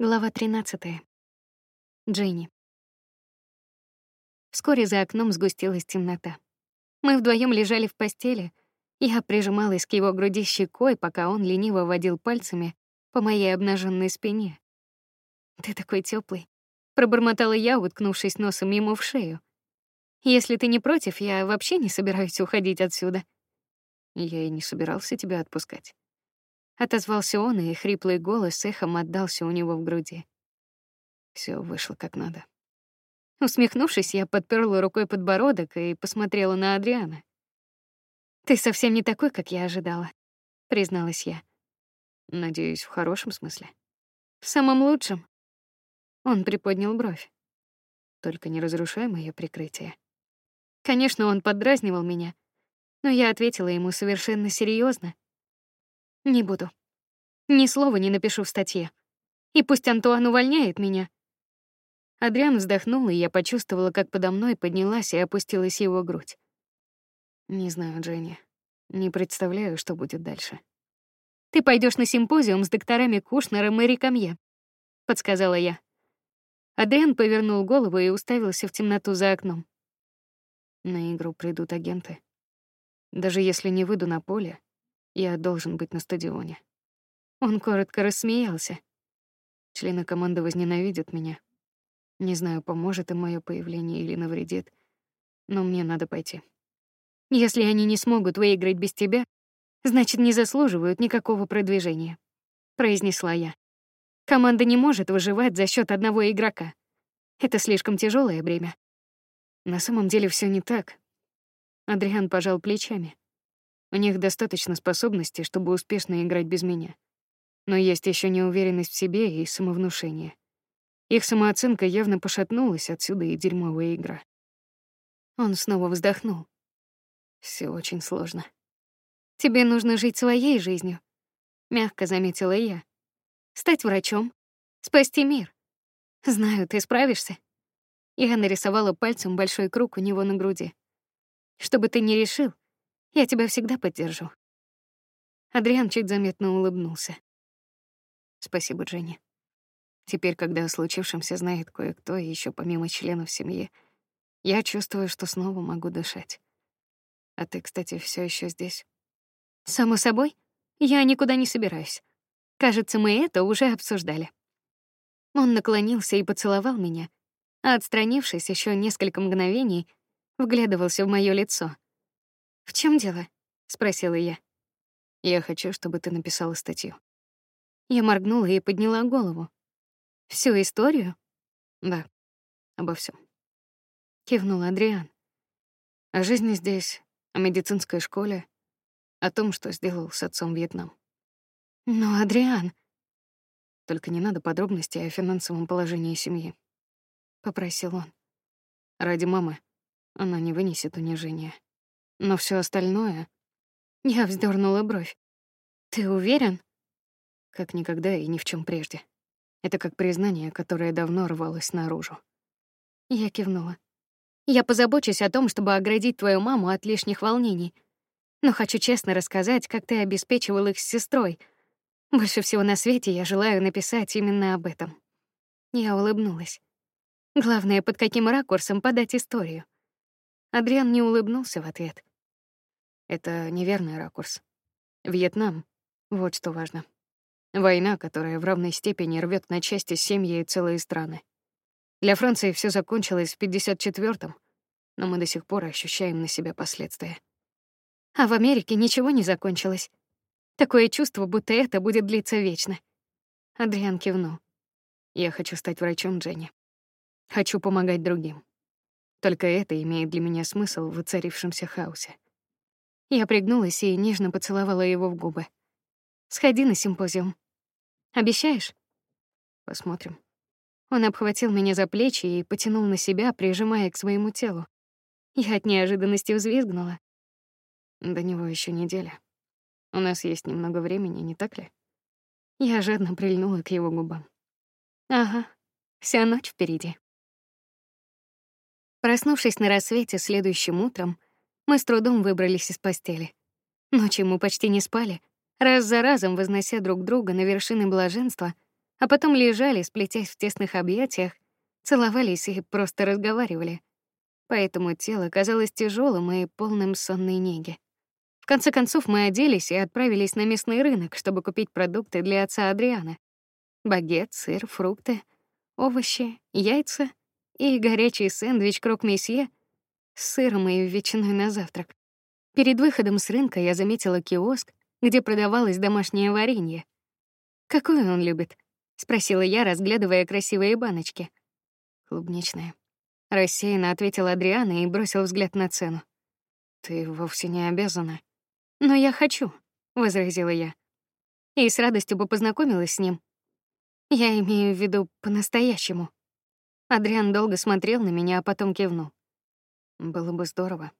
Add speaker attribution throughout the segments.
Speaker 1: Глава 13. Дженни. Вскоре за окном сгустилась темнота. Мы вдвоем лежали в постели. Я прижималась к его груди щекой, пока он лениво водил пальцами по моей обнаженной спине. Ты такой теплый, пробормотала я, уткнувшись носом ему в шею. Если ты не против, я вообще не собираюсь уходить отсюда.
Speaker 2: Я и не собирался тебя отпускать.
Speaker 1: Отозвался он, и хриплый голос эхом отдался у него в груди.
Speaker 2: Все вышло как надо.
Speaker 1: Усмехнувшись, я подперла рукой подбородок и посмотрела на Адриана. Ты совсем не такой, как я ожидала, призналась я.
Speaker 2: Надеюсь, в хорошем смысле.
Speaker 1: В самом лучшем. Он приподнял бровь.
Speaker 2: Только не разрушай моё прикрытие.
Speaker 1: Конечно, он поддразнивал меня, но я ответила ему совершенно серьезно. Не буду. Ни слова не напишу в статье. И пусть Антуан увольняет меня. Адриан вздохнул, и я почувствовала, как подо мной поднялась и опустилась его грудь.
Speaker 2: Не знаю, Дженни. Не представляю, что будет дальше.
Speaker 1: Ты пойдешь на симпозиум с докторами Кушнером и Рикамье, подсказала я. Адриан повернул голову и уставился в темноту за окном.
Speaker 2: На игру придут агенты. Даже если не выйду на поле, я должен быть на стадионе.
Speaker 1: Он коротко рассмеялся.
Speaker 2: Члены команды возненавидят меня. Не знаю, поможет им мое появление или навредит, но мне надо пойти.
Speaker 1: Если они не смогут выиграть без тебя, значит, не заслуживают никакого продвижения, произнесла я. Команда не может выживать за счет одного игрока. Это слишком тяжелое бремя.
Speaker 2: На самом деле все не так. Адриан пожал плечами. У них достаточно способностей, чтобы успешно играть без меня. Но есть еще неуверенность в себе и самовнушение. Их самооценка явно пошатнулась, отсюда и дерьмовая игра.
Speaker 1: Он снова вздохнул.
Speaker 2: Все очень сложно.
Speaker 1: Тебе нужно жить своей жизнью, мягко заметила я. Стать врачом, спасти мир. Знаю, ты справишься. Я нарисовала пальцем большой круг у него на груди. Что бы ты ни решил, я тебя всегда поддержу. Адриан чуть заметно улыбнулся.
Speaker 2: Спасибо, Дженни. Теперь, когда о случившемся знает кое-кто, еще помимо членов семьи, я чувствую, что снова могу дышать. А ты, кстати, все еще здесь?
Speaker 1: Само собой, я никуда не собираюсь. Кажется, мы это уже обсуждали. Он наклонился и поцеловал меня, а отстранившись еще несколько мгновений, вглядывался в мое лицо. В чем дело? спросила я.
Speaker 2: Я хочу, чтобы ты написала статью.
Speaker 1: Я моргнула и подняла голову. Всю историю?
Speaker 2: Да, обо всем.
Speaker 1: Кивнул Адриан.
Speaker 2: О жизни здесь, о медицинской школе, о том, что сделал с отцом Вьетнам.
Speaker 1: Но Адриан,
Speaker 2: только не надо подробностей о финансовом положении семьи, попросил он. Ради мамы она не вынесет унижения. Но все остальное...
Speaker 1: Я вздернула бровь. Ты уверен?
Speaker 2: Как никогда и ни в чем прежде. Это как признание, которое давно рвалось наружу.
Speaker 1: Я кивнула. Я позабочусь о том, чтобы оградить твою маму от лишних волнений. Но хочу честно рассказать, как ты обеспечивал их с сестрой. Больше всего на свете я желаю написать именно об этом. Я улыбнулась. Главное, под каким ракурсом подать историю. Адриан не улыбнулся в ответ.
Speaker 2: Это неверный ракурс. Вьетнам — вот что важно. Война, которая в равной степени рвет на части семьи и целые страны. Для Франции все закончилось в 54-м, но мы до сих пор ощущаем на себя последствия.
Speaker 1: А в Америке ничего не закончилось. Такое чувство, будто это будет длиться вечно. Адриан кивнул.
Speaker 2: Я хочу стать врачом, Дженни. Хочу помогать другим. Только это имеет для меня смысл в воцарившемся хаосе.
Speaker 1: Я пригнулась и нежно поцеловала его в губы. Сходи на симпозиум. Обещаешь?
Speaker 2: Посмотрим.
Speaker 1: Он обхватил меня за плечи и потянул на себя, прижимая к своему телу. Я от неожиданности взвизгнула.
Speaker 2: До него еще неделя. У нас есть немного времени, не так ли?
Speaker 1: Я жадно прильнула к его губам. Ага, вся ночь впереди. Проснувшись на рассвете следующим утром, мы с трудом выбрались из постели. Ночью мы почти не спали, раз за разом вознося друг друга на вершины блаженства, а потом лежали, сплетясь в тесных объятиях, целовались и просто разговаривали. Поэтому тело казалось тяжелым и полным сонной неги. В конце концов мы оделись и отправились на местный рынок, чтобы купить продукты для отца Адриана. Багет, сыр, фрукты, овощи, яйца и горячий сэндвич крок-месье с сыром и ветчиной на завтрак. Перед выходом с рынка я заметила киоск, где продавалось домашнее варенье. Какое он любит? спросила я, разглядывая красивые баночки. Клубничное. Рассеянно ответил Адриана и бросил взгляд на цену. Ты вовсе не обязана. Но я хочу, возразила я. И с радостью бы познакомилась с ним. Я имею в виду по-настоящему. Адриан долго смотрел на меня, а потом кивнул. Было бы здорово.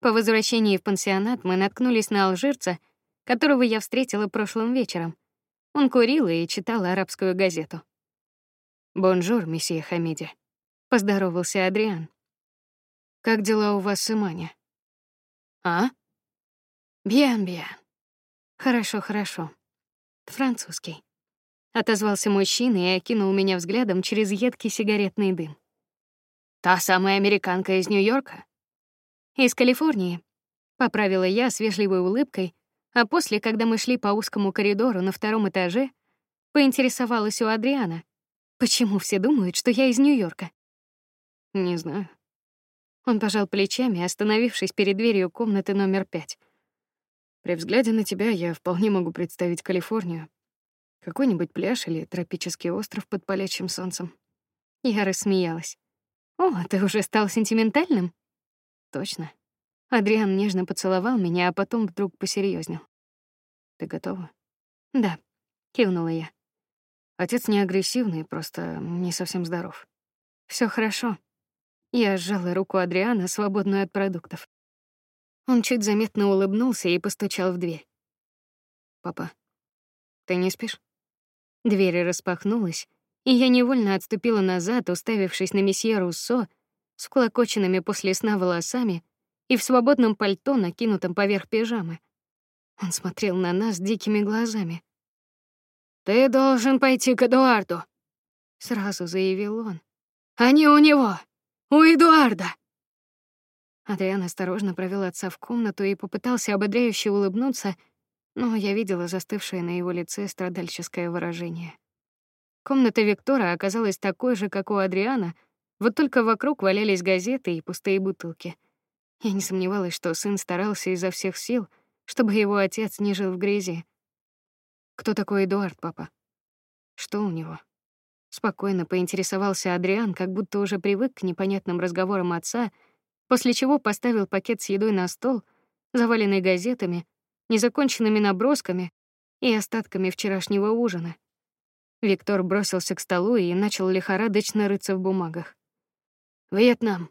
Speaker 1: По возвращении в пансионат мы наткнулись на алжирца, которого я встретила прошлым вечером. Он курил и читал арабскую газету. «Бонжур, месье Хамиди», — поздоровался Адриан. «Как дела у вас с Имани?» «А?» «Bien, bien». «Хорошо, хорошо. Французский». Отозвался мужчина и окинул меня взглядом через едкий сигаретный дым. «Та самая американка из Нью-Йорка?» Из Калифорнии, поправила я с вежливой улыбкой, а после, когда мы шли по узкому коридору на втором этаже, поинтересовалась у Адриана, почему все думают, что я из Нью-Йорка. Не знаю. Он пожал плечами, остановившись перед дверью комнаты номер пять. При взгляде на тебя я вполне могу представить Калифорнию. Какой-нибудь пляж или тропический остров под палящим солнцем. Я рассмеялась. О, ты уже стал сентиментальным? Точно. Адриан нежно поцеловал меня, а потом вдруг посерьезнел. Ты готова? Да, кивнула я. Отец не агрессивный, просто не совсем здоров. Все хорошо. Я сжала руку Адриана, свободную от продуктов. Он чуть заметно улыбнулся и постучал в дверь. Папа, ты не спишь? Дверь распахнулась, и я невольно отступила назад, уставившись на месье Руссо, с клокоченными после сна волосами и в свободном пальто, накинутом поверх пижамы. Он смотрел на нас дикими глазами. «Ты должен пойти к Эдуарду», — сразу заявил он. «Они у него! У Эдуарда!» Адриан осторожно провел отца в комнату и попытался ободряюще улыбнуться, но я видела застывшее на его лице страдальческое выражение. Комната Виктора оказалась такой же, как у Адриана — вот только вокруг валялись газеты и пустые бутылки. Я не сомневалась, что сын старался изо всех сил, чтобы его отец не жил в грязи. Кто такой Эдуард, папа? Что у него? Спокойно поинтересовался Адриан, как будто уже привык к непонятным разговорам отца, после чего поставил пакет с едой на стол, заваленный газетами, незаконченными набросками и остатками вчерашнего ужина. Виктор бросился к столу и начал лихорадочно рыться в бумагах. Вьетнам.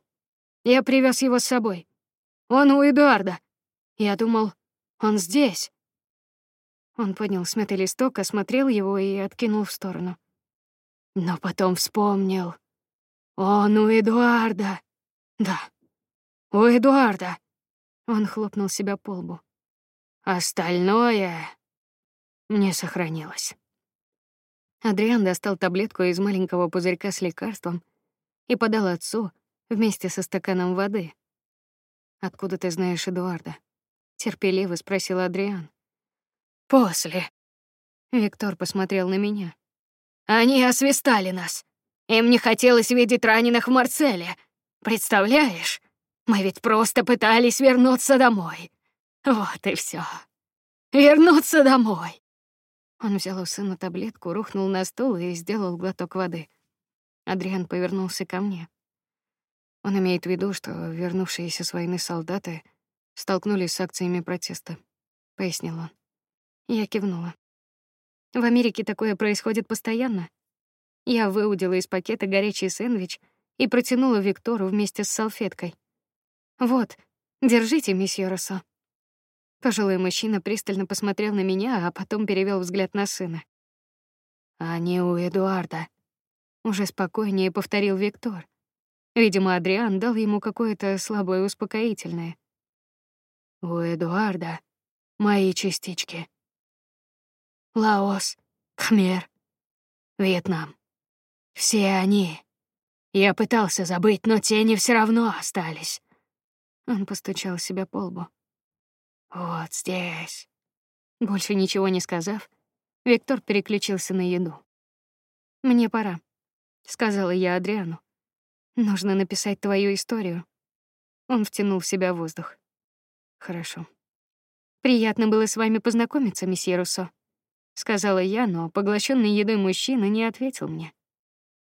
Speaker 1: Я привез его с собой. Он у Эдуарда. Я думал, он здесь. Он поднял смятый листок, осмотрел его и откинул в сторону. Но потом вспомнил. Он у Эдуарда. Да, у Эдуарда. Он хлопнул себя по лбу. Остальное не сохранилось. Адриан достал таблетку из маленького пузырька с лекарством и подал отцу вместе со стаканом воды. Откуда ты знаешь Эдуарда? терпеливо спросил Адриан. После. Виктор посмотрел на меня. Они освистали нас. Им не хотелось видеть раненых в Марселе. Представляешь? Мы ведь просто пытались вернуться домой. Вот и все. Вернуться домой. Он взял у сына таблетку, рухнул на стул и сделал глоток воды. Адриан повернулся ко мне. Он имеет в виду, что вернувшиеся с войны солдаты столкнулись с акциями протеста, пояснил он. Я кивнула. В Америке такое происходит постоянно. Я выудила из пакета горячий сэндвич и протянула Виктору вместе с салфеткой. Вот, держите, месье Россо. Пожилой мужчина пристально посмотрел на меня, а потом перевел взгляд на сына. Они у Эдуарда, уже спокойнее повторил Виктор. Видимо, Адриан дал ему какое-то слабое успокоительное. У Эдуарда мои частички. Лаос, Кхмер,
Speaker 2: Вьетнам. Все они. Я пытался забыть, но тени все равно остались. Он постучал себя по лбу. Вот здесь. Больше ничего не сказав, Виктор переключился на еду. Мне пора, сказала я Адриану. Нужно написать твою историю. Он втянул в себя воздух. Хорошо. Приятно было с вами познакомиться, месье Руссо, сказала я, но поглощенный едой мужчина не ответил мне.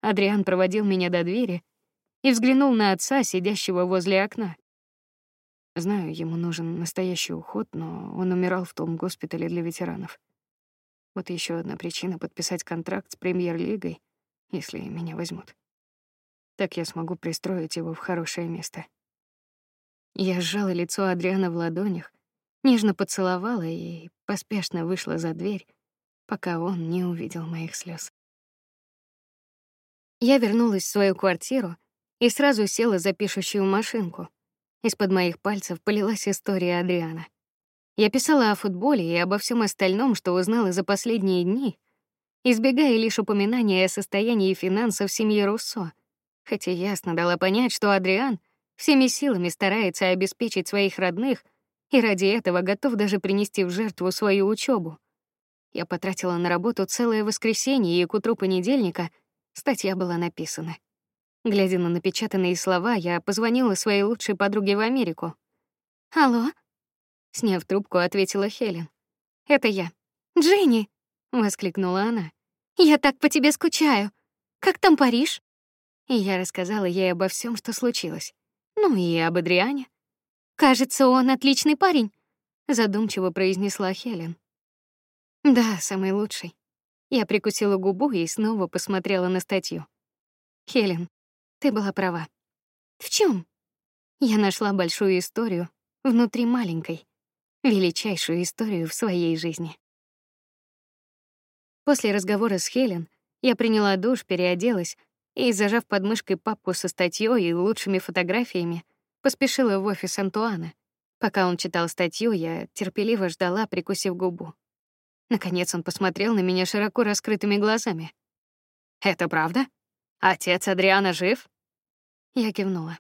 Speaker 2: Адриан проводил меня до двери и взглянул на отца, сидящего возле окна. Знаю, ему нужен настоящий уход, но он умирал в том госпитале для ветеранов. Вот еще одна причина подписать контракт с премьер-лигой, если меня возьмут. Так я смогу пристроить его в хорошее место. Я сжала лицо Адриана в ладонях, нежно поцеловала и поспешно вышла за дверь, пока он не увидел моих слез. Я вернулась в свою квартиру и сразу села за пишущую машинку. Из-под моих пальцев полилась история Адриана. Я писала о футболе и обо всем остальном, что узнала за последние дни, избегая лишь упоминания о состоянии финансов семьи Руссо, хотя ясно дала понять, что Адриан всеми силами старается обеспечить своих родных и ради этого готов даже принести в жертву свою учебу. Я потратила на работу целое воскресенье, и к утру понедельника статья была написана. Глядя на напечатанные слова, я позвонила своей лучшей подруге в Америку. Алло, сняв трубку, ответила Хелен. Это я. Дженни, воскликнула она. Я так по тебе скучаю. Как там Париж? И я рассказала ей обо всем, что случилось. Ну и об Адриане. Кажется, он отличный парень, задумчиво произнесла Хелен. Да, самый лучший. Я прикусила губу и снова посмотрела на статью. Хелен, ты была права. В чем? Я нашла большую историю внутри маленькой, величайшую историю в своей жизни. После разговора с Хелен я приняла душ, переоделась и, зажав под мышкой папку со статьей и лучшими фотографиями, поспешила в офис Антуана. Пока он читал статью, я терпеливо ждала, прикусив губу. Наконец он посмотрел на меня широко раскрытыми глазами. Это правда? Отец Адриана жив? Я кивнула.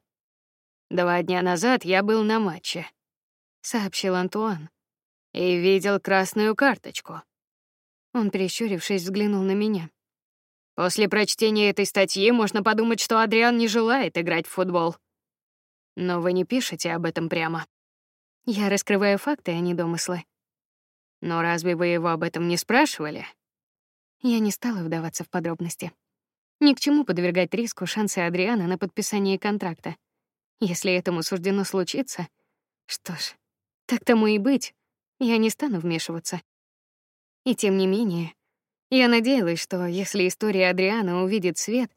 Speaker 2: Два дня назад я был на матче, сообщил Антуан, и видел красную карточку. Он прищурившись взглянул на меня. После прочтения этой статьи можно подумать, что Адриан не желает играть в футбол. Но вы не пишете об этом прямо. Я раскрываю факты, а не домыслы. Но разве вы его об этом не спрашивали? Я не стала вдаваться в подробности. Ни к чему подвергать риску шансы Адриана на подписание контракта. Если этому суждено случиться, что ж, так тому и быть. Я не стану вмешиваться. И тем не менее, я надеялась, что если история Адриана увидит свет,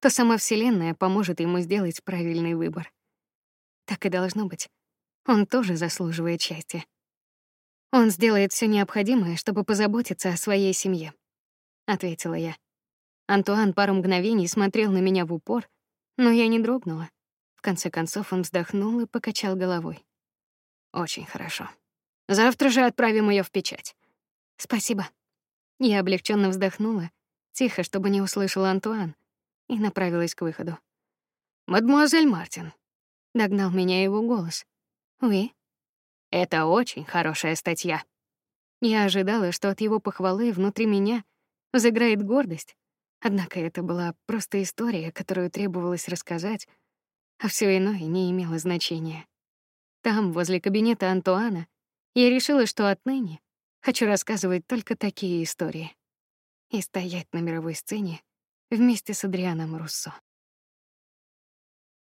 Speaker 2: то сама Вселенная поможет ему сделать правильный выбор. Так и должно быть. Он тоже заслуживает счастья. Он сделает все необходимое, чтобы позаботиться о своей семье, ответила я. Антуан пару мгновений смотрел на меня в упор, но я не дрогнула. В конце концов он вздохнул и покачал головой. Очень хорошо. Завтра же отправим ее в печать. Спасибо. Я облегченно вздохнула, тихо, чтобы не услышал Антуан, и направилась к выходу. Мадмуазель Мартин. Догнал меня его голос. Вы? Это очень хорошая статья. Я ожидала, что от его похвалы внутри меня заграет гордость, Однако это была просто история, которую требовалось рассказать, а все иное не имело значения. Там, возле кабинета Антуана, я решила, что отныне хочу рассказывать только такие истории и стоять на мировой сцене вместе с Адрианом Руссо.